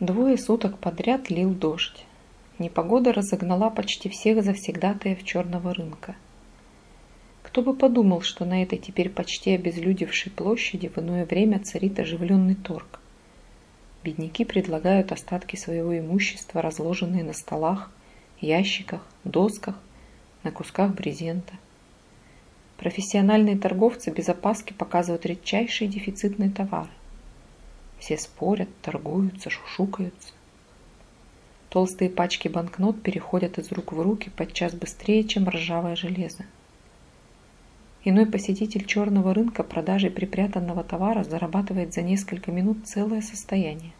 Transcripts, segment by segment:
Двое суток подряд лил дождь. Непогода разогнала почти всех завсегдатаев черного рынка. Кто бы подумал, что на этой теперь почти обезлюдевшей площади в иное время царит оживленный торг. Бедняки предлагают остатки своего имущества, разложенные на столах, ящиках, досках, на кусках брезента. Профессиональные торговцы без опаски показывают редчайшие дефицитные товары. Все спорят, торгуются, шушукаются. Толстые пачки банкнот переходят из рук в руки подчас быстрее, чем ржавое железо. Иной посетитель черного рынка продажей припрятанного товара зарабатывает за несколько минут целое состояние.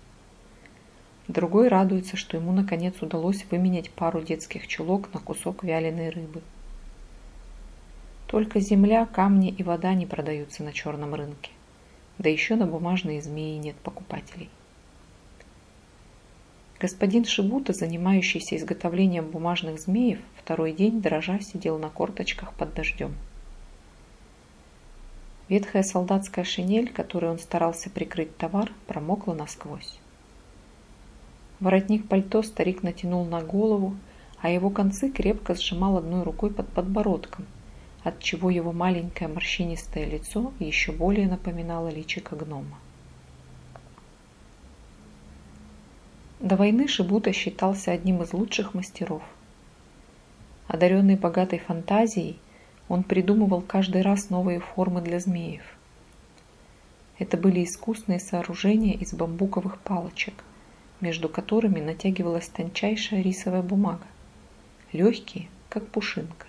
Другой радуется, что ему наконец удалось выменять пару детских чулок на кусок вяленой рыбы. Только земля, камни и вода не продаются на черном рынке. Да еще на бумажные змеи нет покупателей. Господин Шибута, занимающийся изготовлением бумажных змеев, второй день дрожа сидел на корточках под дождем. Ветхая солдатская шинель, которой он старался прикрыть товар, промокла насквозь. Воротник пальто старик натянул на голову, а его концы крепко сжимал одной рукой под подбородком, отчего его маленькое морщинистое лицо еще более напоминало личико гнома. До войны Шибута считался одним из лучших мастеров. Одаренный богатой фантазией, он придумывал каждый раз новые формы для змеев. Это были искусные сооружения из бамбуковых палочек, между которыми натягивалась тончайшая рисовая бумага, легкие, как пушинка.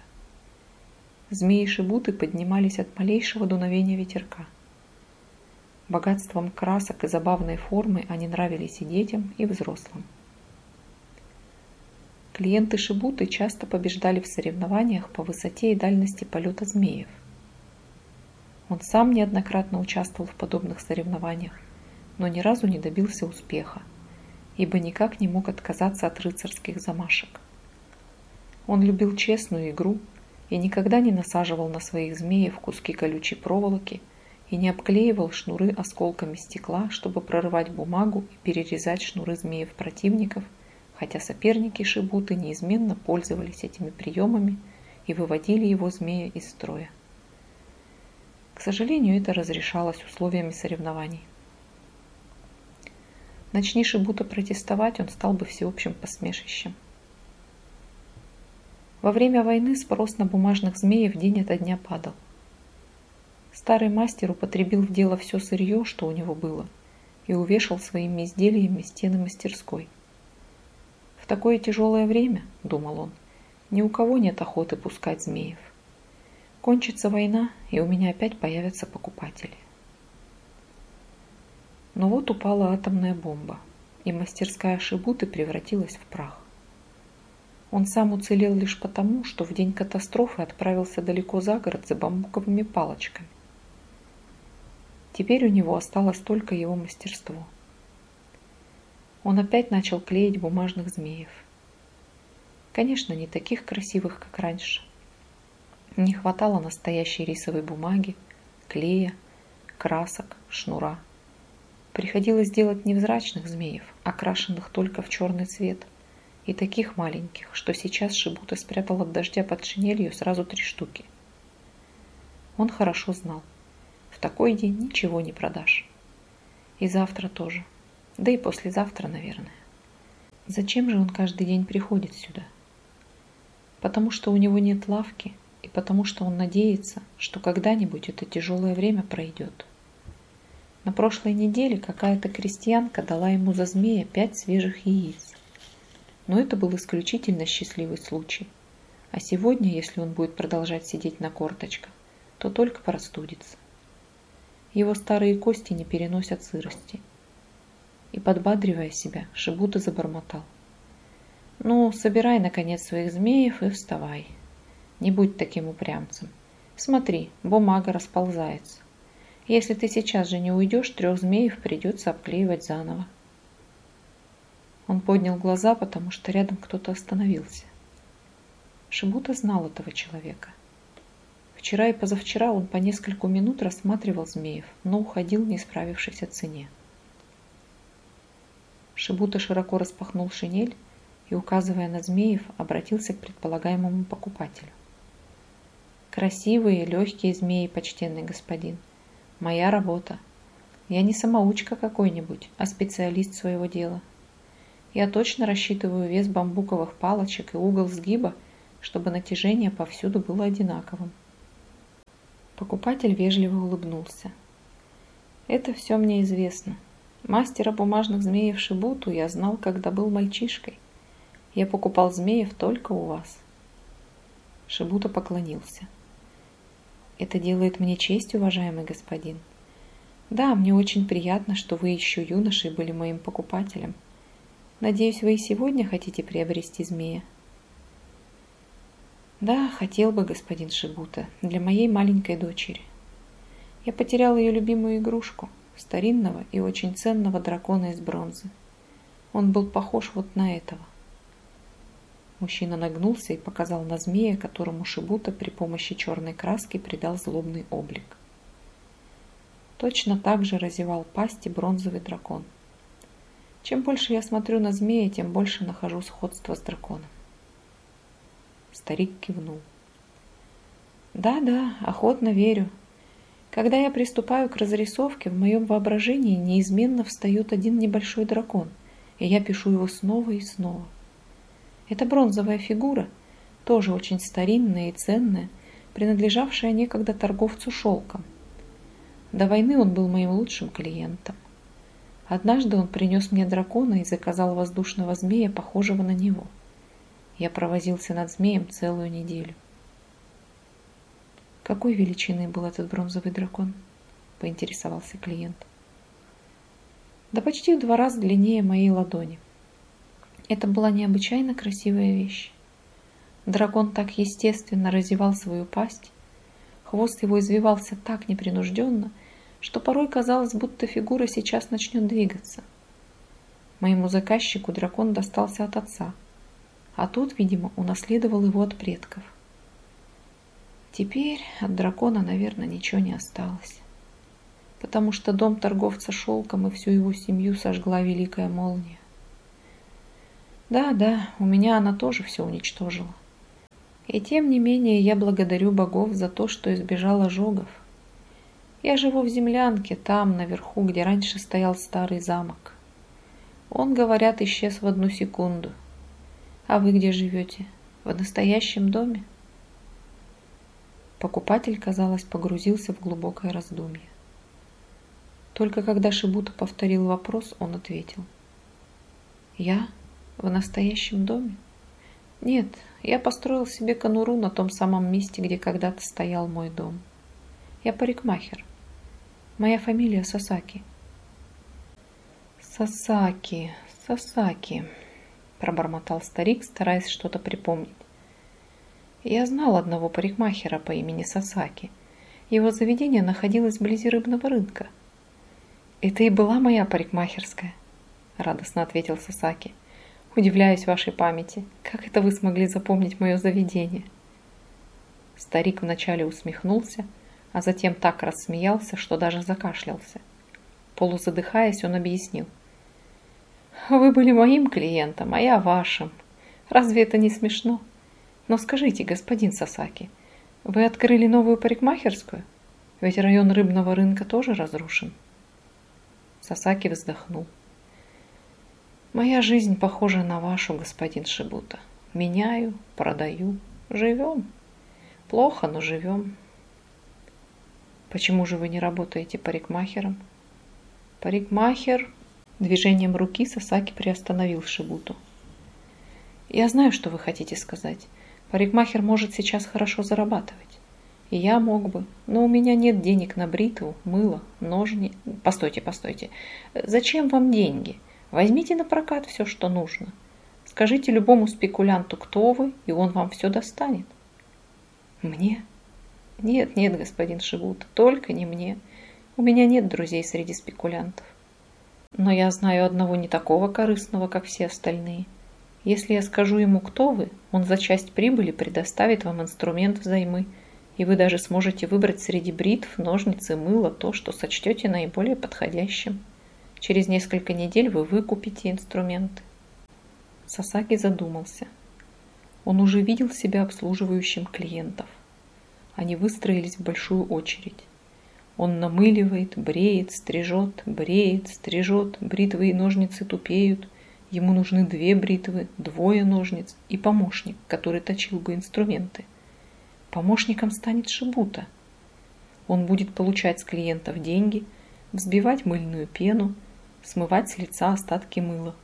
Змеи-шибуты поднимались от малейшего дуновения ветерка. Богатством красок и забавной формы они нравились и детям, и взрослым. Клиенты Шибуты часто побеждали в соревнованиях по высоте и дальности полета змеев. Он сам неоднократно участвовал в подобных соревнованиях, но ни разу не добился успеха, ибо никак не мог отказаться от рыцарских замашек. Он любил честную игру и никогда не насаживал на своих змеев куски колючей проволоки и не обклеивал шнуры осколками стекла, чтобы прорывать бумагу и перерезать шнуры змеев противников, хотя соперники Шибуты неизменно пользовались этими приемами и выводили его змея из строя. К сожалению, это разрешалось условиями соревнований. Начни Шибута протестовать, он стал бы всеобщим посмешищем. Во время войны спрос на бумажных змеев день ото дня падал. Старый мастер употребил в дело все сырье, что у него было, и увешал своими изделиями стены мастерской. В такое тяжелое время, думал он, ни у кого нет охоты пускать змеев. Кончится война, и у меня опять появятся покупатели. Но вот упала атомная бомба, и мастерская Шибуты превратилась в прах. Он сам уцелел лишь потому, что в день катастрофы отправился далеко за город за бамбуковыми палочками. Теперь у него осталось только его мастерство. Он опять начал клеить бумажных змеев. Конечно, не таких красивых, как раньше. Не хватало настоящей рисовой бумаги, клея, красок, шнура. Приходилось делать невзрачных змеев, окрашенных только в черный цвет – и таких маленьких, что сейчас Шибута спрятал от дождя под шинелью сразу три штуки. Он хорошо знал. В такой день ничего не продашь. И завтра тоже. Да и послезавтра, наверное. Зачем же он каждый день приходит сюда? Потому что у него нет лавки, и потому что он надеется, что когда-нибудь это тяжелое время пройдет. На прошлой неделе какая-то крестьянка дала ему за змея пять свежих яиц. Но это был исключительно счастливый случай. А сегодня, если он будет продолжать сидеть на корточках, то только простудится. Его старые кости не переносят сырости. И подбадривая себя, Шибута забормотал. «Ну, собирай, наконец, своих змеев и вставай. Не будь таким упрямцем. Смотри, бумага расползается. Если ты сейчас же не уйдешь, трех змеев придется обклеивать заново. Он поднял глаза, потому что рядом кто-то остановился. Шибута знал этого человека. Вчера и позавчера он по нескольку минут рассматривал змеев, но уходил, не справившись о цене. Шибута широко распахнул шинель и, указывая на змеев, обратился к предполагаемому покупателю. «Красивые, легкие змеи, почтенный господин. Моя работа. Я не самоучка какой-нибудь, а специалист своего дела. Я точно рассчитываю вес бамбуковых палочек и угол сгиба, чтобы натяжение повсюду было одинаковым». Покупатель вежливо улыбнулся. «Это все мне известно. Мастера бумажных змеев Шибуту я знал, когда был мальчишкой. Я покупал змеев только у вас. Шибута поклонился. Это делает мне честь, уважаемый господин. Да, мне очень приятно, что вы еще юношей были моим покупателем. Надеюсь, вы и сегодня хотите приобрести змея. Да, хотел бы, господин Шибута, для моей маленькой дочери. Я потерял ее любимую игрушку, старинного и очень ценного дракона из бронзы. Он был похож вот на этого. Мужчина нагнулся и показал на змея, которому Шибута при помощи черной краски придал злобный облик. Точно так же разевал пасти бронзовый дракон. Чем больше я смотрю на змея, тем больше нахожу сходство с драконом. Старик кивнул. Да-да, охотно верю. Когда я приступаю к разрисовке, в моем воображении неизменно встает один небольшой дракон, и я пишу его снова и снова. Это бронзовая фигура, тоже очень старинная и ценная, принадлежавшая некогда торговцу шелком. До войны он был моим лучшим клиентом. Однажды он принес мне дракона и заказал воздушного змея, похожего на него. Я провозился над змеем целую неделю. Какой величины был этот бронзовый дракон? Поинтересовался клиент. Да почти в два раза длиннее моей ладони. Это была необычайно красивая вещь. Дракон так естественно разевал свою пасть, хвост его извивался так непринужденно, что порой казалось, будто фигура сейчас начнет двигаться. Моему заказчику дракон достался от отца, а тот, видимо, унаследовал его от предков. Теперь от дракона, наверное, ничего не осталось, потому что дом торговца шелком и всю его семью сожгла великая молния. Да, да, у меня она тоже все уничтожила. И тем не менее я благодарю богов за то, что избежал ожогов. Я живу в землянке, там, наверху, где раньше стоял старый замок. Он, говорят, исчез в одну секунду. А вы где живете? В настоящем доме? Покупатель, казалось, погрузился в глубокое раздумье. Только когда Шибута повторил вопрос, он ответил. «Я в настоящем доме? Нет, я построил себе конуру на том самом месте, где когда-то стоял мой дом. Я парикмахер. Моя фамилия Сасаки. Сасаки, Сасаки, пробормотал старик, стараясь что-то припомнить. Я знал одного парикмахера по имени Сасаки. Его заведение находилось вблизи рыбного рынка. Это и была моя парикмахерская, радостно ответил Сасаки. Удивляюсь вашей памяти. Как это вы смогли запомнить мое заведение?» Старик вначале усмехнулся, а затем так рассмеялся, что даже закашлялся. Полузадыхаясь, он объяснил. «Вы были моим клиентом, а я вашим. Разве это не смешно? Но скажите, господин Сасаки, вы открыли новую парикмахерскую? Ведь район рыбного рынка тоже разрушен». Сасаки вздохнул. Моя жизнь похожа на вашу, господин Шибута. Меняю, продаю, живем. Плохо, но живем. Почему же вы не работаете парикмахером? Парикмахер... Движением руки Сасаки приостановил Шибуту. Я знаю, что вы хотите сказать. Парикмахер может сейчас хорошо зарабатывать. И я мог бы, но у меня нет денег на бритву, мыло, ножни. Постойте, постойте. Зачем вам деньги? Возьмите на прокат все, что нужно. Скажите любому спекулянту, кто вы, и он вам все достанет. Мне? Нет, нет, господин Шивут, только не мне. У меня нет друзей среди спекулянтов. Но я знаю одного не такого корыстного, как все остальные. Если я скажу ему, кто вы, он за часть прибыли предоставит вам инструмент взаймы, и вы даже сможете выбрать среди бритв, ножниц и мыла то, что сочтете наиболее подходящим. Через несколько недель вы выкупите инструменты. Сасаки задумался. Он уже видел себя обслуживающим клиентов. Они выстроились в большую очередь. Он намыливает, бреет, стрижет, бреет, стрижет, бритвы и ножницы тупеют. Ему нужны две бритвы, двое ножниц и помощник, который точил бы инструменты. Помощником станет Шибута. Он будет получать с клиентов деньги, взбивать мыльную пену, смывать с лица остатки мыла.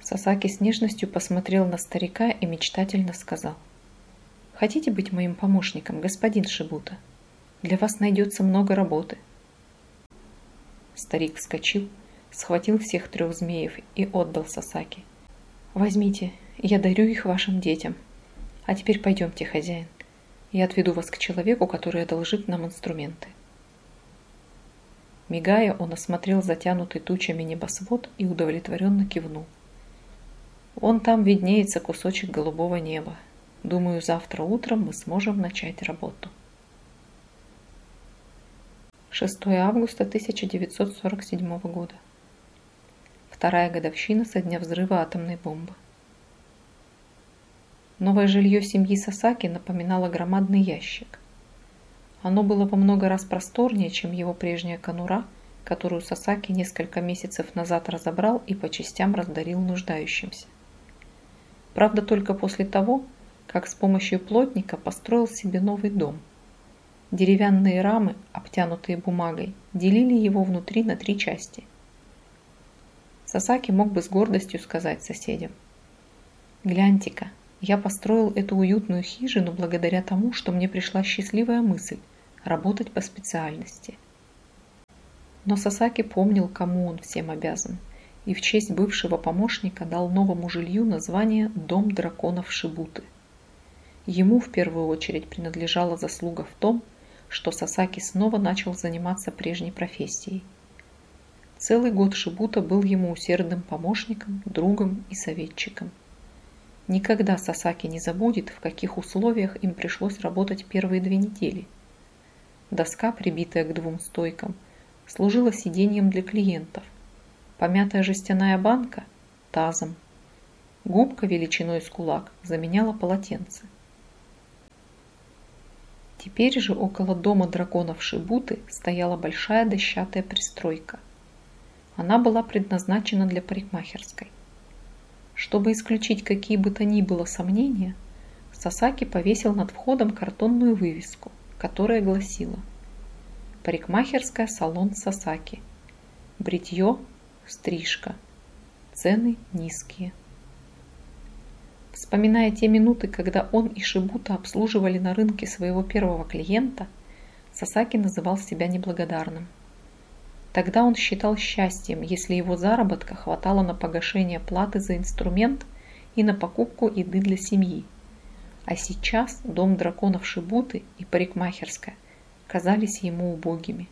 Сасаки с нежностью посмотрел на старика и мечтательно сказал. «Хотите быть моим помощником, господин Шибута?» Для вас найдется много работы. Старик вскочил, схватил всех трех змеев и отдал Сасаки. Возьмите, я дарю их вашим детям. А теперь пойдемте, хозяин. Я отведу вас к человеку, который одолжит нам инструменты. Мигая, он осмотрел затянутый тучами небосвод и удовлетворенно кивнул. Вон там виднеется кусочек голубого неба. Думаю, завтра утром мы сможем начать работу. 6 августа 1947 года. Вторая годовщина со дня взрыва атомной бомбы. Новое жилье семьи Сасаки напоминало громадный ящик. Оно было во много раз просторнее, чем его прежняя конура, которую Сасаки несколько месяцев назад разобрал и по частям раздарил нуждающимся. Правда, только после того, как с помощью плотника построил себе новый дом – Деревянные рамы, обтянутые бумагой, делили его внутри на три части. Сасаки мог бы с гордостью сказать соседям. «Гляньте-ка, я построил эту уютную хижину благодаря тому, что мне пришла счастливая мысль работать по специальности». Но Сасаки помнил, кому он всем обязан, и в честь бывшего помощника дал новому жилью название «Дом драконов Шибуты». Ему в первую очередь принадлежала заслуга в том, что Сасаки снова начал заниматься прежней профессией. Целый год Шибута был ему усердным помощником, другом и советчиком. Никогда Сасаки не забудет, в каких условиях им пришлось работать первые две недели. Доска, прибитая к двум стойкам, служила сиденьем для клиентов. Помятая жестяная банка – тазом. Губка величиной с кулак заменяла полотенце. Теперь же около дома драконов Шибуты стояла большая дощатая пристройка. Она была предназначена для парикмахерской. Чтобы исключить какие бы то ни было сомнения, Сасаки повесил над входом картонную вывеску, которая гласила «Парикмахерская салон Сасаки. Бритье, стрижка. Цены низкие». Вспоминая те минуты, когда он и Шибута обслуживали на рынке своего первого клиента, Сасаки называл себя неблагодарным. Тогда он считал счастьем, если его заработка хватало на погашение платы за инструмент и на покупку еды для семьи. А сейчас дом драконов Шибуты и парикмахерская казались ему убогими.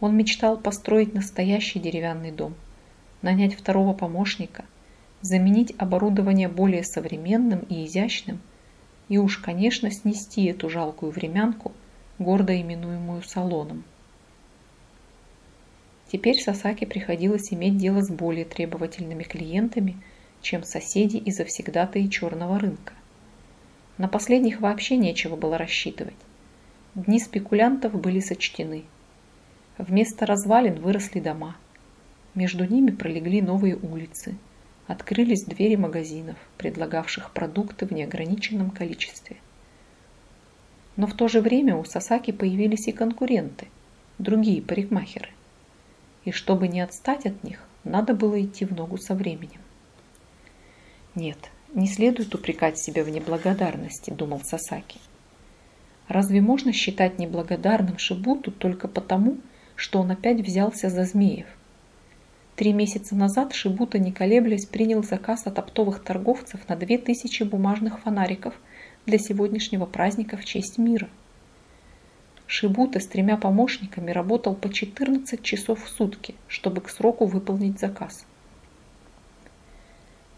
Он мечтал построить настоящий деревянный дом, нанять второго помощника, заменить оборудование более современным и изящным и уж, конечно, снести эту жалкую времянку, гордо именуемую салоном. Теперь Сасаке приходилось иметь дело с более требовательными клиентами, чем соседи и завсегдатые черного рынка. На последних вообще нечего было рассчитывать. Дни спекулянтов были сочтены. Вместо развалин выросли дома. Между ними пролегли новые улицы – открылись двери магазинов, предлагавших продукты в неограниченном количестве. Но в то же время у Сасаки появились и конкуренты, другие парикмахеры. И чтобы не отстать от них, надо было идти в ногу со временем. Нет, не следует упрекать себя в неблагодарности, думал Сасаки. Разве можно считать неблагодарным Шибуту только потому, что он опять взялся за змеев – Три месяца назад Шибута, не колеблясь, принял заказ от оптовых торговцев на 2000 бумажных фонариков для сегодняшнего праздника в честь мира. Шибута с тремя помощниками работал по 14 часов в сутки, чтобы к сроку выполнить заказ.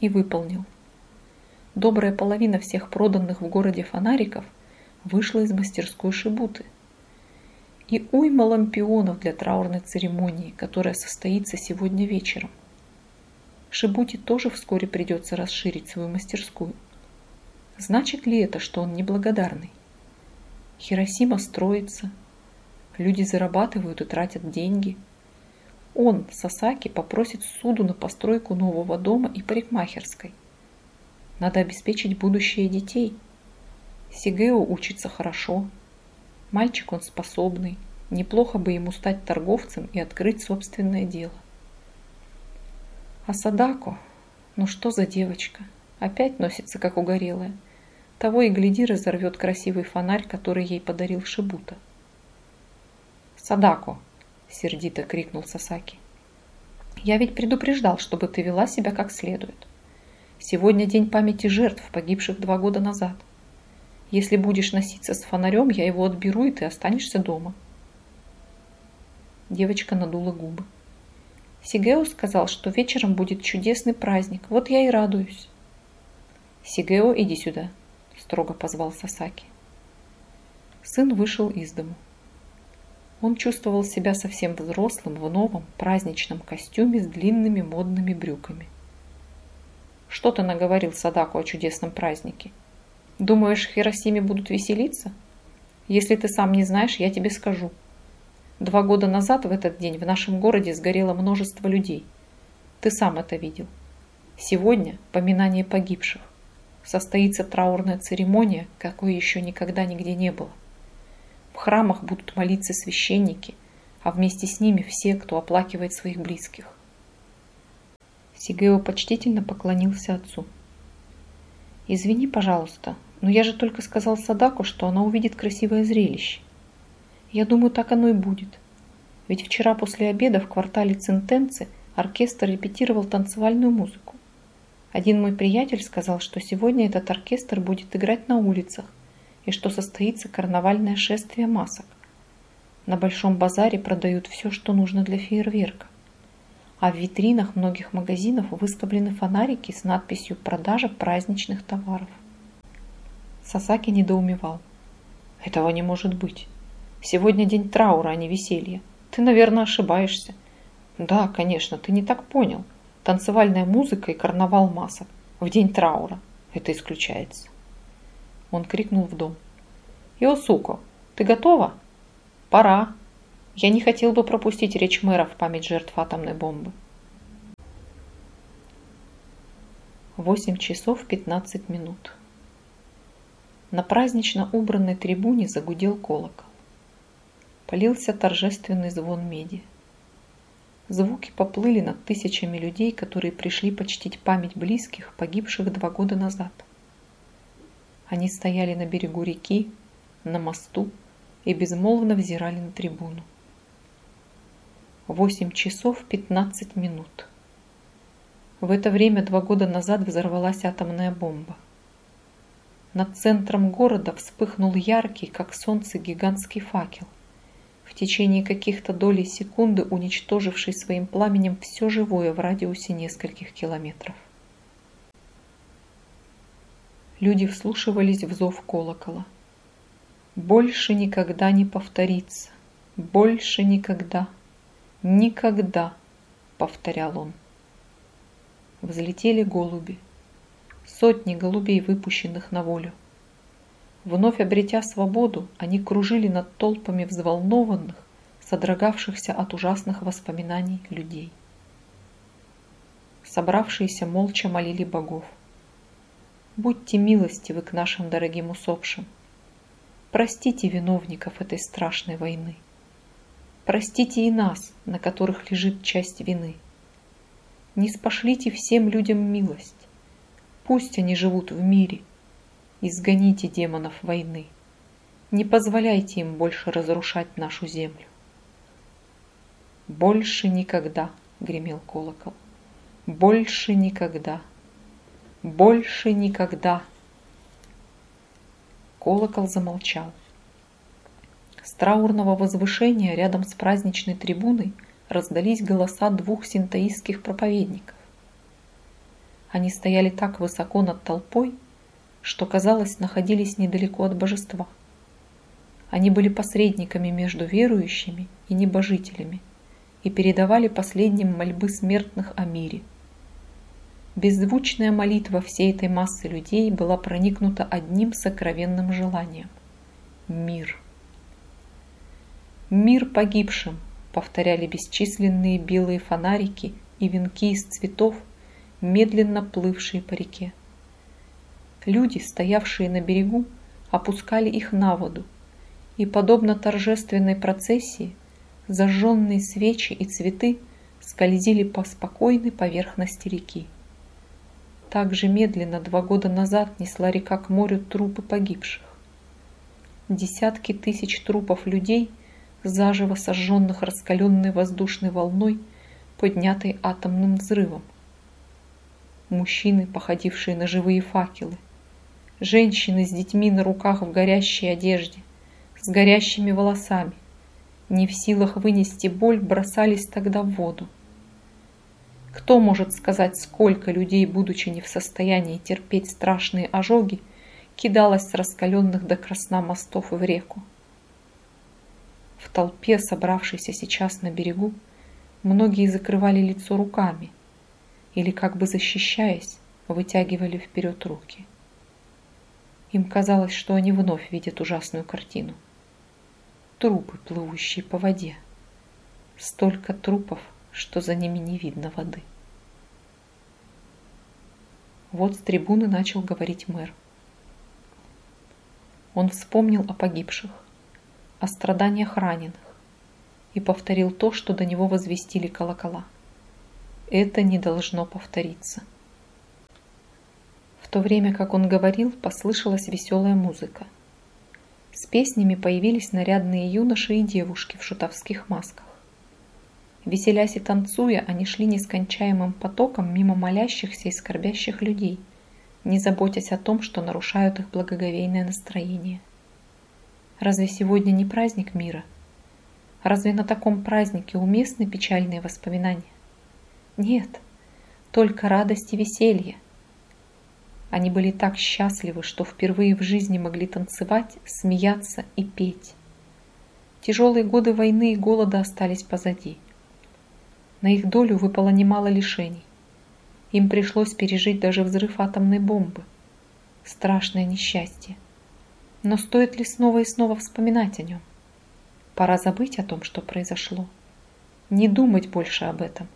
И выполнил. Добрая половина всех проданных в городе фонариков вышла из мастерской Шибуты. И уйма лампионов для траурной церемонии, которая состоится сегодня вечером. Шибути тоже вскоре придется расширить свою мастерскую. Значит ли это, что он неблагодарный? Хиросима строится, люди зарабатывают и тратят деньги. Он, Сасаки, попросит суду на постройку нового дома и парикмахерской. Надо обеспечить будущее детей. Сигео учится хорошо. Мальчик он способный. Неплохо бы ему стать торговцем и открыть собственное дело. А Садако, ну что за девочка? Опять носится, как угорелая. Того и гляди разорвет красивый фонарь, который ей подарил Шибута. «Садако!» – сердито крикнул Сасаки. «Я ведь предупреждал, чтобы ты вела себя как следует. Сегодня день памяти жертв, погибших два года назад. Если будешь носиться с фонарем, я его отберу, и ты останешься дома». Девочка надула губы. Сигео сказал, что вечером будет чудесный праздник. Вот я и радуюсь. Сигео, иди сюда, строго позвал Сасаки. Сын вышел из дому. Он чувствовал себя совсем взрослым в новом праздничном костюме с длинными модными брюками. Что ты наговорил Садаку о чудесном празднике? Думаешь, в Хиросиме будут веселиться? Если ты сам не знаешь, я тебе скажу – Два года назад в этот день в нашем городе сгорело множество людей. Ты сам это видел. Сегодня поминание погибших. Состоится траурная церемония, какой еще никогда нигде не было. В храмах будут молиться священники, а вместе с ними все, кто оплакивает своих близких. Сигео почтительно поклонился отцу. «Извини, пожалуйста, но я же только сказал Садаку, что она увидит красивое зрелище. Я думаю, так оно и будет. Ведь вчера после обеда в квартале Центенцы оркестр репетировал танцевальную музыку. Один мой приятель сказал, что сегодня этот оркестр будет играть на улицах и что состоится карнавальное шествие масок. На Большом базаре продают все, что нужно для фейерверка. А в витринах многих магазинов выставлены фонарики с надписью «Продажа праздничных товаров». Сасаки недоумевал. Этого не может быть. Сегодня день траура, а не веселья. Ты, наверное, ошибаешься. Да, конечно, ты не так понял. Танцевальная музыка и карнавал масок. В день траура. Это исключается. Он крикнул в дом. Иосуко, ты готова? Пора. Я не хотел бы пропустить речь мэра в память жертв атомной бомбы. Восемь часов пятнадцать минут. На празднично убранной трибуне загудел колокол полился торжественный звон меди. Звуки поплыли над тысячами людей, которые пришли почтить память близких, погибших два года назад. Они стояли на берегу реки, на мосту и безмолвно взирали на трибуну. Восемь часов пятнадцать минут. В это время два года назад взорвалась атомная бомба. Над центром города вспыхнул яркий, как солнце, гигантский факел в течение каких-то долей секунды уничтоживший своим пламенем все живое в радиусе нескольких километров. Люди вслушивались в зов колокола. «Больше никогда не повторится! Больше никогда! Никогда!» — повторял он. Взлетели голуби. Сотни голубей, выпущенных на волю. Вновь обретя свободу, они кружили над толпами взволнованных, содрогавшихся от ужасных воспоминаний людей. Собравшиеся молча молили богов. Будьте милостивы к нашим дорогим усопшим. Простите виновников этой страшной войны. Простите и нас, на которых лежит часть вины. Не спошлите всем людям милость. Пусть они живут в мире – Изгоните демонов войны. Не позволяйте им больше разрушать нашу землю. Больше никогда, гремел колокол. Больше никогда. Больше никогда. Колокол замолчал. С траурного возвышения рядом с праздничной трибуной раздались голоса двух синтаистских проповедников. Они стояли так высоко над толпой, что, казалось, находились недалеко от божества. Они были посредниками между верующими и небожителями и передавали последним мольбы смертных о мире. Беззвучная молитва всей этой массы людей была проникнута одним сокровенным желанием – мир. «Мир погибшим!» – повторяли бесчисленные белые фонарики и венки из цветов, медленно плывшие по реке. Люди, стоявшие на берегу, опускали их на воду, и, подобно торжественной процессии, зажженные свечи и цветы скользили по спокойной поверхности реки. Так же медленно два года назад несла река к морю трупы погибших. Десятки тысяч трупов людей, заживо сожженных раскаленной воздушной волной, поднятой атомным взрывом. Мужчины, походившие на живые факелы, Женщины с детьми на руках в горящей одежде, с горящими волосами, не в силах вынести боль, бросались тогда в воду. Кто может сказать, сколько людей, будучи не в состоянии терпеть страшные ожоги, кидалось с раскаленных до красна мостов в реку? В толпе, собравшейся сейчас на берегу, многие закрывали лицо руками или, как бы защищаясь, вытягивали вперед руки. Им казалось, что они вновь видят ужасную картину. Трупы, плывущие по воде. Столько трупов, что за ними не видно воды. Вот с трибуны начал говорить мэр. Он вспомнил о погибших, о страданиях раненых и повторил то, что до него возвестили колокола. Это не должно повториться. В то время, как он говорил, послышалась веселая музыка. С песнями появились нарядные юноши и девушки в шутовских масках. Веселясь и танцуя, они шли нескончаемым потоком мимо молящихся и скорбящих людей, не заботясь о том, что нарушают их благоговейное настроение. Разве сегодня не праздник мира? Разве на таком празднике уместны печальные воспоминания? Нет, только радость и веселье – они были так счастливы, что впервые в жизни могли танцевать, смеяться и петь. Тяжелые годы войны и голода остались позади. На их долю выпало немало лишений. Им пришлось пережить даже взрыв атомной бомбы. Страшное несчастье. Но стоит ли снова и снова вспоминать о нем? Пора забыть о том, что произошло. Не думать больше об этом.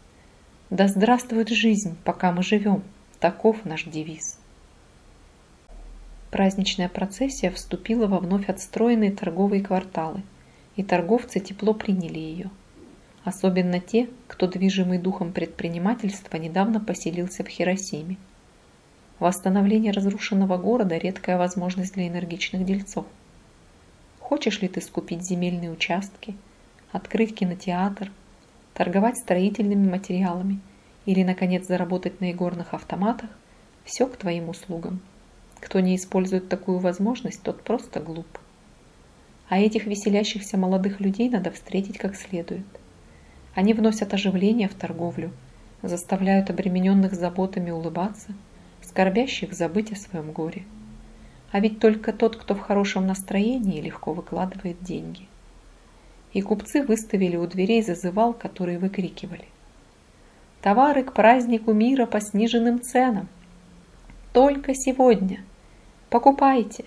Да здравствует жизнь, пока мы живем. Таков наш девиз. Праздничная процессия вступила во вновь отстроенные торговые кварталы, и торговцы тепло приняли ее. Особенно те, кто, движимый духом предпринимательства, недавно поселился в Хиросиме. Восстановление разрушенного города – редкая возможность для энергичных дельцов. Хочешь ли ты скупить земельные участки, открыть кинотеатр, торговать строительными материалами или, наконец, заработать на игорных автоматах – все к твоим услугам. Кто не использует такую возможность, тот просто глуп. А этих веселящихся молодых людей надо встретить как следует. Они вносят оживление в торговлю, заставляют обремененных заботами улыбаться, скорбящих забыть о своем горе. А ведь только тот, кто в хорошем настроении, легко выкладывает деньги. И купцы выставили у дверей зазывал, которые выкрикивали. Товары к празднику мира по сниженным ценам. Только сегодня. Покупайте!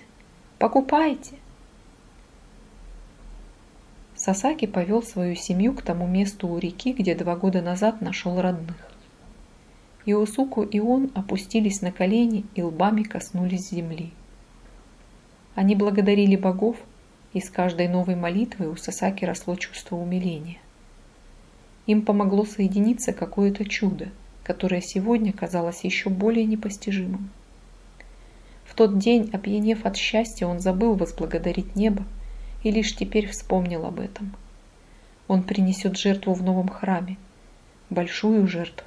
Покупайте!» Сасаки повел свою семью к тому месту у реки, где два года назад нашел родных. Иосуку и он опустились на колени и лбами коснулись земли. Они благодарили богов, и с каждой новой молитвой у Сасаки росло чувство умиления. Им помогло соединиться какое-то чудо, которое сегодня казалось еще более непостижимым. В тот день, опьянев от счастья, он забыл возблагодарить небо и лишь теперь вспомнил об этом. Он принесет жертву в новом храме, большую жертву,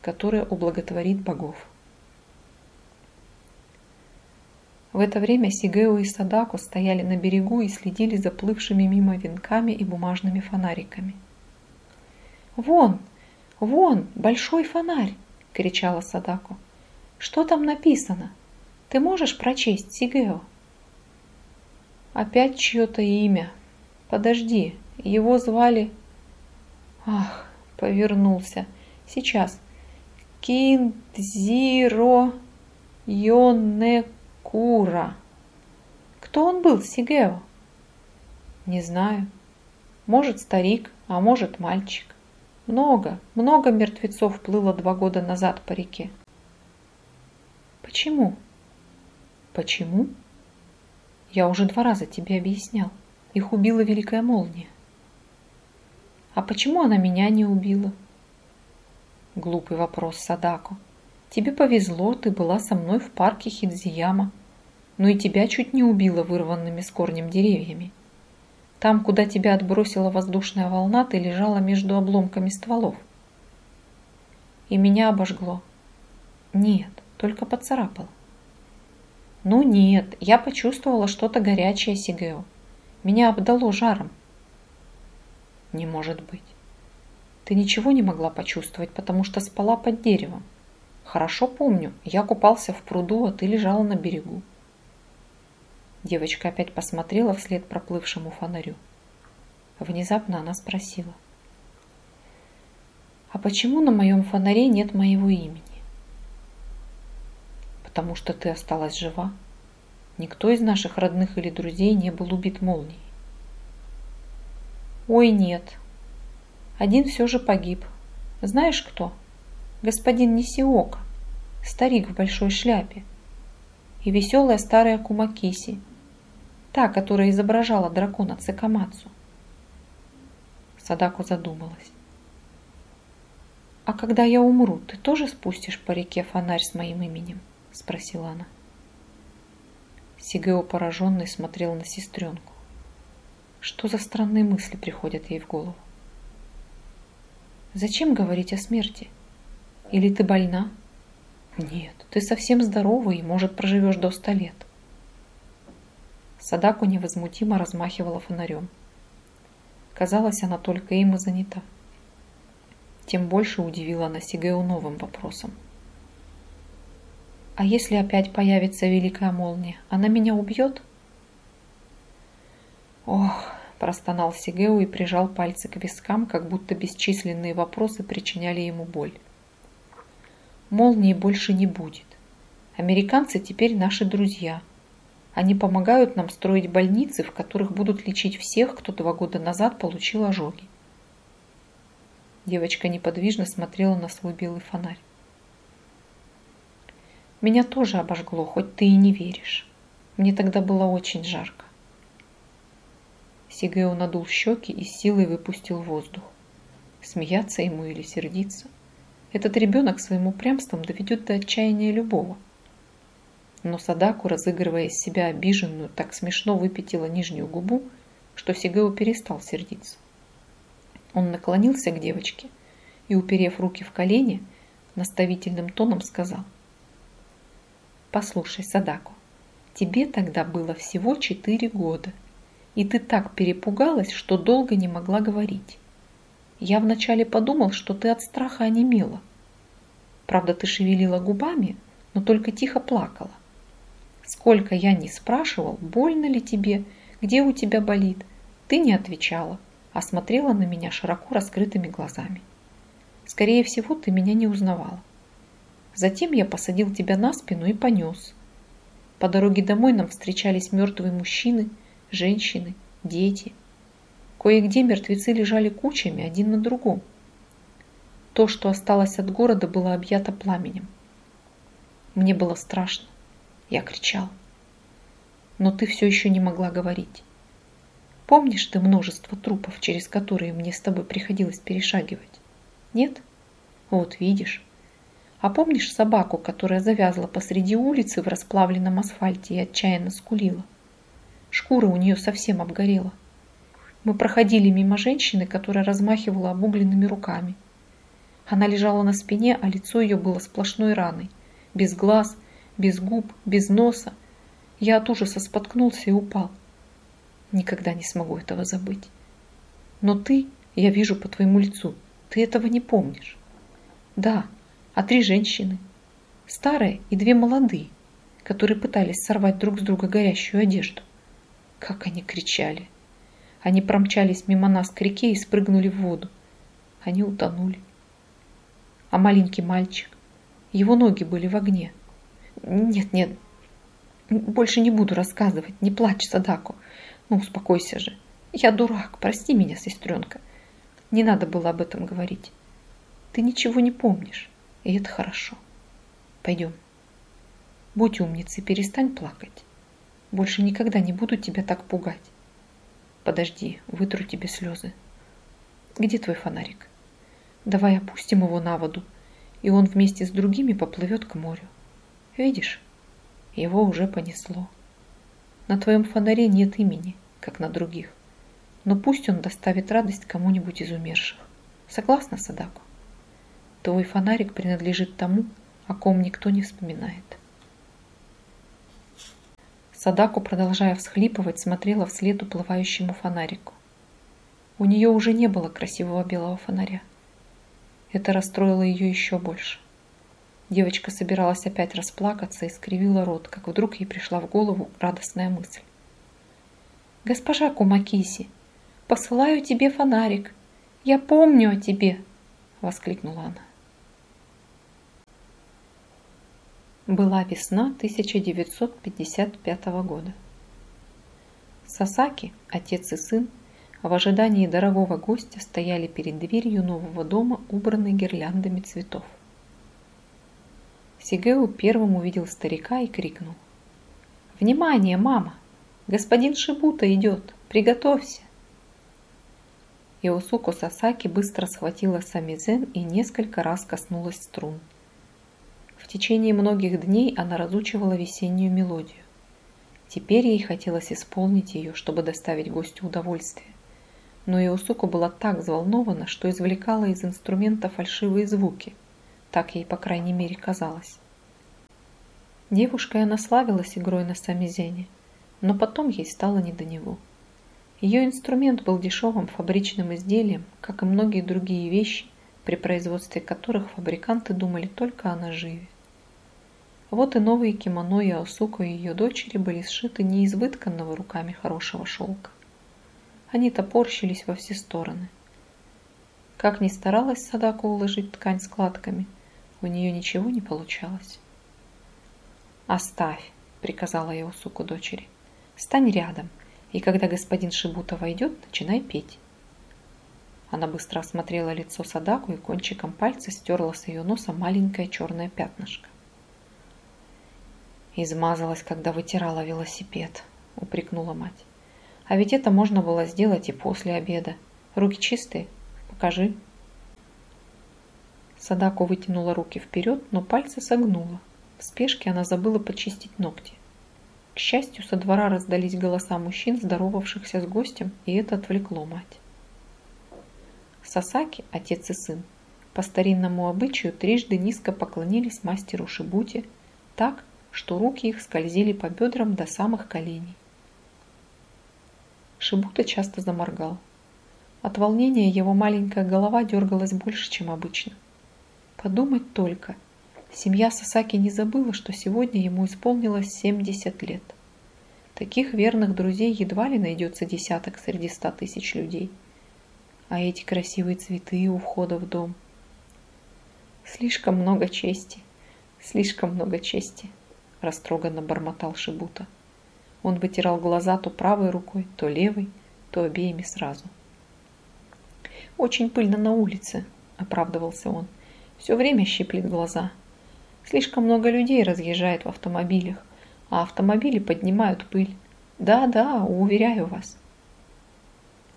которая ублаготворит богов. В это время Сигео и Садако стояли на берегу и следили за плывшими мимо венками и бумажными фонариками. «Вон! Вон! Большой фонарь!» — кричала Садако. «Что там написано?» Ты можешь прочесть, Сигео?» Опять чье-то имя. Подожди, его звали... Ах, повернулся. Сейчас. Киндзиро Йонекура. Кто он был, Сигео? Не знаю. Может, старик, а может, мальчик. Много, много мертвецов плыло два года назад по реке. Почему? Почему? Я уже два раза тебе объяснял. Их убила Великая Молния. А почему она меня не убила? Глупый вопрос, Садако. Тебе повезло, ты была со мной в парке Хидзияма. Но и тебя чуть не убило вырванными с корнем деревьями. Там, куда тебя отбросила воздушная волна, ты лежала между обломками стволов. И меня обожгло. Нет, только поцарапал. Ну нет, я почувствовала что-то горячее, Сигео. Меня обдало жаром. Не может быть. Ты ничего не могла почувствовать, потому что спала под деревом. Хорошо помню, я купался в пруду, а ты лежала на берегу. Девочка опять посмотрела вслед проплывшему фонарю. Внезапно она спросила. «А почему на моем фонаре нет моего имени?» «Потому что ты осталась жива. Никто из наших родных или друзей не был убит молнией». «Ой, нет. Один все же погиб. Знаешь кто? Господин Нисиока, старик в большой шляпе. И веселая старая Кумакиси, Та, которая изображала дракона Цикамацу. Садаку задумалась. «А когда я умру, ты тоже спустишь по реке фонарь с моим именем?» – спросила она. Сигео пораженный смотрел на сестренку. Что за странные мысли приходят ей в голову? «Зачем говорить о смерти? Или ты больна?» «Нет, ты совсем здорова и, может, проживешь до ста лет». Садаку невозмутимо размахивала фонарем. Казалось, она только им и занята. Тем больше удивила она Сигео новым вопросом. «А если опять появится великая молния, она меня убьет?» «Ох!» – простонал Сигео и прижал пальцы к вискам, как будто бесчисленные вопросы причиняли ему боль. «Молнии больше не будет. Американцы теперь наши друзья, они помогают нам строить больницы, в которых будут лечить всех, кто два года назад получил ожоги. Девочка неподвижно смотрела на свой белый фонарь. Меня тоже обожгло, хоть ты и не веришь. Мне тогда было очень жарко. Сигео надул щеки и силой выпустил воздух. Смеяться ему или сердиться? Этот ребенок своим упрямством доведет до отчаяния любого – но Садаку, разыгрывая из себя обиженную, так смешно выпятила нижнюю губу, что Сигео перестал сердиться. Он наклонился к девочке и, уперев руки в колени, наставительным тоном сказал. «Послушай, Садаку, тебе тогда было всего четыре года, и ты так перепугалась, что долго не могла говорить. Я вначале подумал, что ты от страха онемела. Правда, ты шевелила губами, но только тихо плакала. Сколько я не спрашивал, больно ли тебе, где у тебя болит, ты не отвечала, а смотрела на меня широко раскрытыми глазами. Скорее всего, ты меня не узнавала. Затем я посадил тебя на спину и понес. По дороге домой нам встречались мертвые мужчины, женщины, дети. Кое-где мертвецы лежали кучами один на другом. То, что осталось от города, было объято пламенем. Мне было страшно. Я кричал. Но ты все еще не могла говорить. Помнишь ты множество трупов, через которые мне с тобой приходилось перешагивать? Нет? Вот видишь. А помнишь собаку, которая завязла посреди улицы в расплавленном асфальте и отчаянно скулила? Шкура у нее совсем обгорела. Мы проходили мимо женщины, которая размахивала обугленными руками. Она лежала на спине, а лицо ее было сплошной раной, без глаз – без губ, без носа. Я от ужаса споткнулся и упал. Никогда не смогу этого забыть. Но ты, я вижу по твоему лицу, ты этого не помнишь. Да, а три женщины. Старые и две молодые, которые пытались сорвать друг с друга горящую одежду. Как они кричали! Они промчались мимо нас к реке и спрыгнули в воду. Они утонули. А маленький мальчик? Его ноги были в огне. Нет, нет, больше не буду рассказывать. Не плачь, Садаку. Ну, успокойся же. Я дурак, прости меня, сестренка. Не надо было об этом говорить. Ты ничего не помнишь, и это хорошо. Пойдем. Будь умницей, перестань плакать. Больше никогда не буду тебя так пугать. Подожди, вытру тебе слезы. Где твой фонарик? Давай опустим его на воду, и он вместе с другими поплывет к морю. Видишь, его уже понесло. На твоем фонаре нет имени, как на других но пусть он доставит радость кому-нибудь из умерших. Согласна, Садаку? Твой фонарик принадлежит тому, о ком никто не вспоминает. Садаку, продолжая всхлипывать, смотрела вслед уплывающему фонарику. У нее уже не было красивого белого фонаря. Это расстроило ее еще больше. Девочка собиралась опять расплакаться и скривила рот, как вдруг ей пришла в голову радостная мысль. «Госпожа Кумакиси, посылаю тебе фонарик. Я помню о тебе!» — воскликнула она. Была весна 1955 года. Сасаки, отец и сын, в ожидании дорогого гостя стояли перед дверью нового дома, убранной гирляндами цветов. Сигеу первым увидел старика и крикнул. «Внимание, мама! Господин Шибута идет! Приготовься!» Иосуко Сасаки быстро схватила самизен и несколько раз коснулась струн. В течение многих дней она разучивала весеннюю мелодию. Теперь ей хотелось исполнить ее, чтобы доставить гостю удовольствие. Но Иосуко была так взволнована, что извлекала из инструмента фальшивые звуки. Так ей, по крайней мере, казалось. Девушкой она славилась игрой на самизене, но потом ей стало не до него. Ее инструмент был дешевым фабричным изделием, как и многие другие вещи, при производстве которых фабриканты думали только о наживе. Вот и новые кимоно и Осуко и ее дочери были сшиты не из вытканного руками хорошего шелка. Они топорщились во все стороны. Как ни старалась Садако уложить ткань складками, у нее ничего не получалось. «Оставь», — приказала я Осуку дочери. «Стань рядом и когда господин Шибута войдет, начинай петь. Она быстро осмотрела лицо Садаку и кончиком пальца стерла с ее носа маленькое черное пятнышко. «Измазалась, когда вытирала велосипед», — упрекнула мать. «А ведь это можно было сделать и после обеда. Руки чистые? Покажи». Садаку вытянула руки вперед, но пальцы согнула. В спешке она забыла почистить ногти. К счастью, со двора раздались голоса мужчин, здоровавшихся с гостем, и это отвлекло мать. Сасаки, отец и сын, по старинному обычаю трижды низко поклонились мастеру Шибути так, что руки их скользили по бедрам до самых коленей. Шибута часто заморгал. От волнения его маленькая голова дергалась больше, чем обычно. Подумать только – Семья Сасаки не забыла, что сегодня ему исполнилось 70 лет. Таких верных друзей едва ли найдется десяток среди ста тысяч людей. А эти красивые цветы у входа в дом. Слишком много чести, слишком много чести, растроганно бормотал Шибута. Он вытирал глаза то правой рукой, то левой, то обеими сразу. «Очень пыльно на улице», — оправдывался он. «Все время щиплет глаза. Слишком много людей разъезжает в автомобилях, а автомобили поднимают пыль. Да-да, уверяю вас.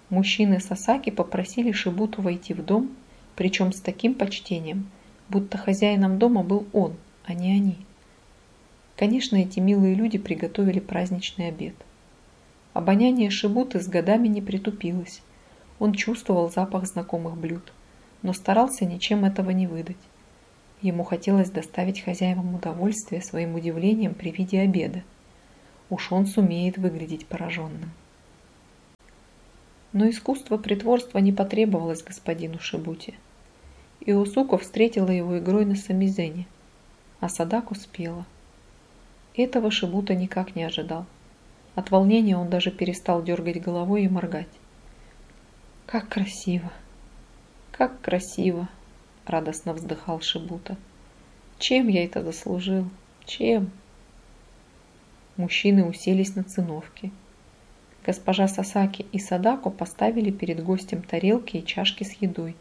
Мужчины Сасаки попросили Шибуту войти в дом, причем с таким почтением, будто хозяином дома был он, а не они. Конечно, эти милые люди приготовили праздничный обед. Обоняние Шибуты с годами не притупилось. Он чувствовал запах знакомых блюд, но старался ничем этого не выдать. Ему хотелось доставить хозяевам удовольствие своим удивлением при виде обеда. Уж он сумеет выглядеть пораженным. Но искусство притворства не потребовалось господину Шибути. Иосуко встретила его игрой на самизене, а Садаку спела. Этого Шибута никак не ожидал. От волнения он даже перестал дергать головой и моргать. «Как красиво! Как красиво!» — радостно вздыхал Шибута. «Чем я это заслужил? Чем?» Мужчины уселись на циновке. Госпожа Сасаки и Садако поставили перед гостем тарелки и чашки с едой.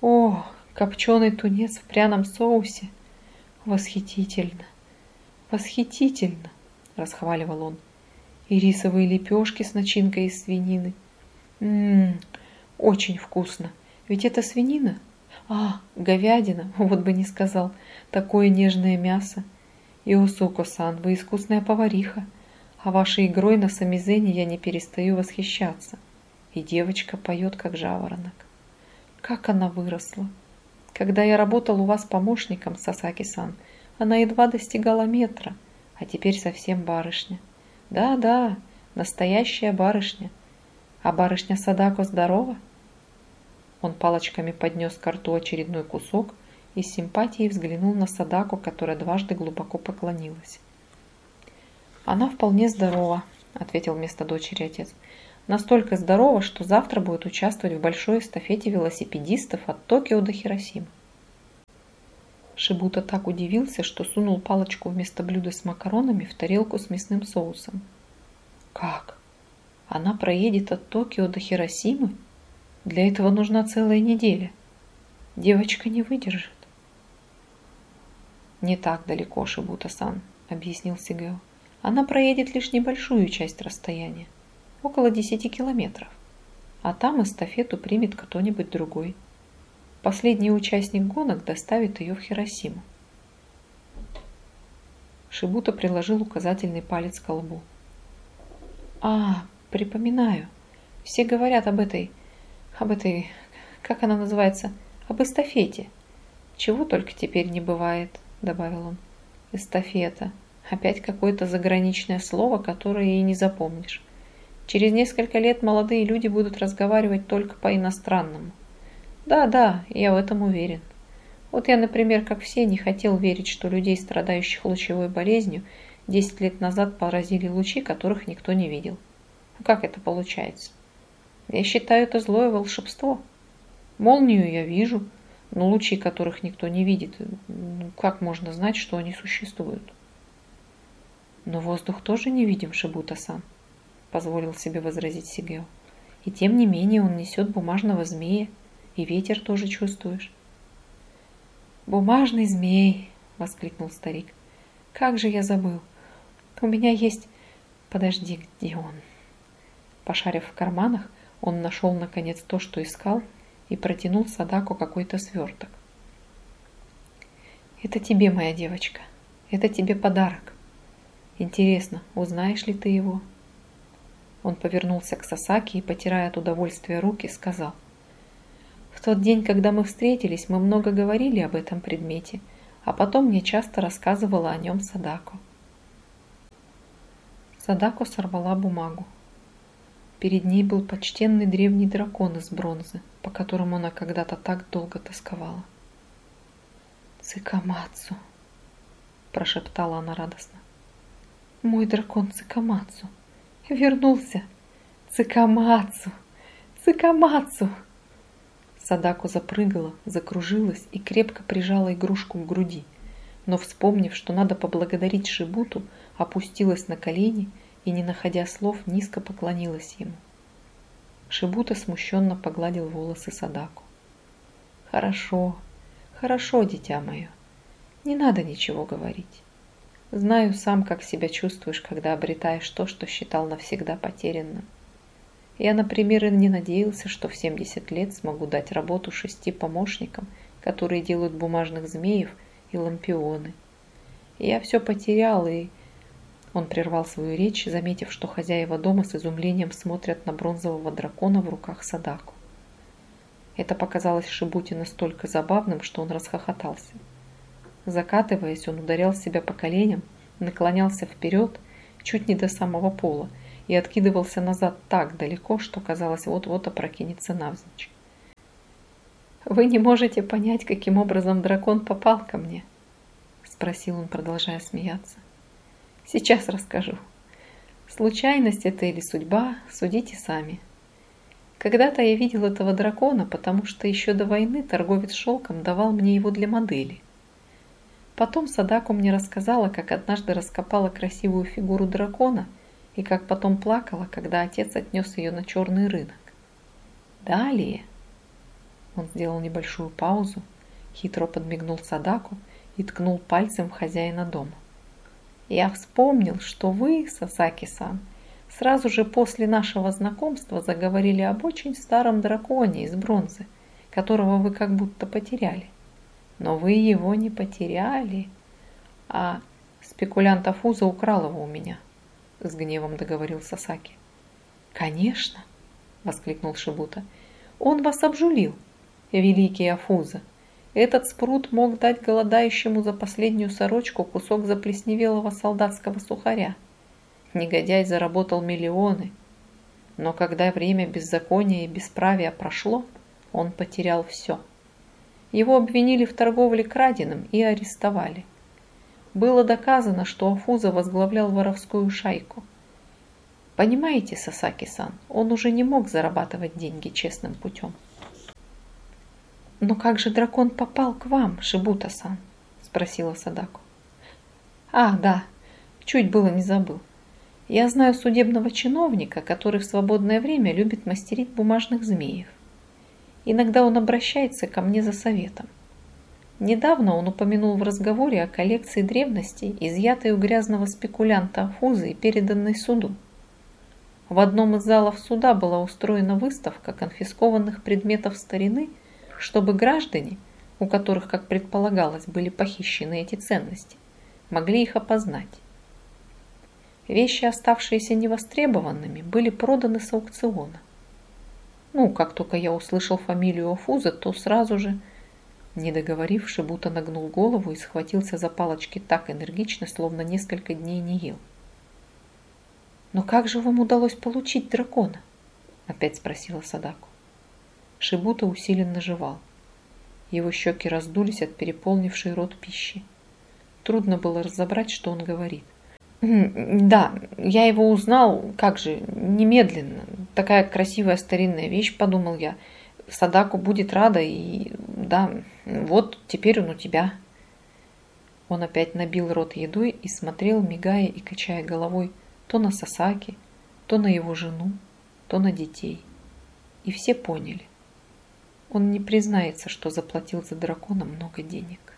«О, копченый тунец в пряном соусе! Восхитительно! Восхитительно!» – расхваливал он. «И рисовые лепешки с начинкой из свинины. Ммм, очень вкусно! Ведь это свинина? А, говядина, вот бы не сказал. Такое нежное мясо. Иосуко-сан, вы искусная повариха а вашей игрой на самизене я не перестаю восхищаться. И девочка поет, как жаворонок. Как она выросла! Когда я работал у вас помощником, Сасаки-сан, она едва достигала метра, а теперь совсем барышня. Да-да, настоящая барышня. А барышня Садако здорова? Он палочками поднес к рту очередной кусок и с симпатией взглянул на Садако, которая дважды глубоко поклонилась. «Она вполне здорова», – ответил вместо дочери отец. «Настолько здорова, что завтра будет участвовать в большой эстафете велосипедистов от Токио до Хиросимы». Шибута так удивился, что сунул палочку вместо блюда с макаронами в тарелку с мясным соусом. «Как? Она проедет от Токио до Хиросимы? Для этого нужна целая неделя. Девочка не выдержит». «Не так далеко, Шибута-сан», — объяснил Сигео. Она проедет лишь небольшую часть расстояния, около 10 километров, а там эстафету примет кто-нибудь другой. Последний участник гонок доставит ее в Хиросиму. Шибута приложил указательный палец к лбу. «А, припоминаю. Все говорят об этой... об этой... как она называется? Об эстафете. Чего только теперь не бывает», — добавил он. «Эстафета. Опять какое-то заграничное слово, которое и не запомнишь. Через несколько лет молодые люди будут разговаривать только по-иностранному. Да, да, я в этом уверен. Вот я, например, как все, не хотел верить, что людей, страдающих лучевой болезнью, 10 лет назад поразили лучи, которых никто не видел. А как это получается? Я считаю это злое волшебство. Молнию я вижу, но лучи, которых никто не видит, ну, как можно знать, что они существуют? Но воздух тоже невидим, Шибута-сан, позволил себе возразить Сигео. И тем не менее он несет бумажного змея, и ветер тоже чувствуешь. «Бумажный змей!» — воскликнул старик. «Как же я забыл! У меня есть... Подожди, где он?» Пошарив в карманах, он нашел наконец то, что искал, и протянул Садаку какой-то сверток. «Это тебе, моя девочка. Это тебе подарок. Интересно, узнаешь ли ты его? Он повернулся к Сасаки и, потирая от удовольствия руки, сказал. В тот день, когда мы встретились, мы много говорили об этом предмете, а потом мне часто рассказывала о нем Садако. Садако сорвала бумагу. Перед ней был почтенный древний дракон из бронзы, по которому она когда-то так долго тосковала. «Цикамацу!» – прошептала она радостно. Мой дракон Цикамацу. Вернулся. Цикамацу! Цикамацу! Садаку запрыгала, закружилась и крепко прижала игрушку к груди. Но, вспомнив, что надо поблагодарить Шибуту, опустилась на колени и, не находя слов, низко поклонилась ему. Шибута смущенно погладил волосы Садаку. «Хорошо, хорошо, дитя мое. Не надо ничего говорить. Знаю сам, как себя чувствуешь, когда обретаешь то, что считал навсегда потерянным. Я, например, и не надеялся, что в 70 лет смогу дать работу шести помощникам, которые делают бумажных змеев и лампионы. я все потерял, и... Он прервал свою речь, заметив, что хозяева дома с изумлением смотрят на бронзового дракона в руках Садаку. Это показалось Шибути настолько забавным, что он расхохотался. Закатываясь, он ударял себя по коленям, наклонялся вперед, чуть не до самого пола, и откидывался назад так далеко, что казалось вот-вот опрокинется навзничь. «Вы не можете понять, каким образом дракон попал ко мне?» – спросил он, продолжая смеяться. «Сейчас расскажу. Случайность это или судьба, судите сами. Когда-то я видел этого дракона, потому что еще до войны торговец шелком давал мне его для модели. Потом Садаку мне рассказала, как однажды раскопала красивую фигуру дракона и как потом плакала, когда отец отнес ее на черный рынок. Далее он сделал небольшую паузу, хитро подмигнул Садаку и ткнул пальцем в хозяина дома. Я вспомнил, что вы, Сасаки-сан, сразу же после нашего знакомства заговорили об очень старом драконе из бронзы, которого вы как будто потеряли. Но вы его не потеряли, а спекулянт Афуза украл его у меня, с гневом договорил Сасаки. Конечно, воскликнул Шибута, он вас обжулил, великий Афуза. Этот спрут мог дать голодающему за последнюю сорочку кусок заплесневелого солдатского сухаря. Негодяй заработал миллионы. Но когда время беззакония и бесправия прошло, он потерял все. Его обвинили в торговле краденым и арестовали. Было доказано, что Афуза возглавлял воровскую шайку. Понимаете, Сасаки-сан, он уже не мог зарабатывать деньги честным путем. «Но как же дракон попал к вам, Шибута-сан?» – спросила Садаку. «А, да, чуть было не забыл. Я знаю судебного чиновника, который в свободное время любит мастерить бумажных змеев. Иногда он обращается ко мне за советом. Недавно он упомянул в разговоре о коллекции древностей, изъятой у грязного спекулянта Афузы и переданной суду. В одном из залов суда была устроена выставка конфискованных предметов старины – чтобы граждане, у которых, как предполагалось, были похищены эти ценности, могли их опознать. Вещи, оставшиеся невостребованными, были проданы с аукциона. Ну, как только я услышал фамилию Офуза, то сразу же, не договоривши, будто нагнул голову и схватился за палочки так энергично, словно несколько дней не ел. «Но как же вам удалось получить дракона?» – опять спросила Садаку. Шибута усиленно жевал. Его щеки раздулись от переполнившей рот пищи. Трудно было разобрать, что он говорит. «Да, я его узнал, как же, немедленно. Такая красивая старинная вещь, подумал я. Садаку будет рада, и да, вот теперь он у тебя». Он опять набил рот едой и смотрел, мигая и качая головой, то на Сасаки, то на его жену, то на детей. И все поняли. Он не признается, что заплатил за дракона много денег.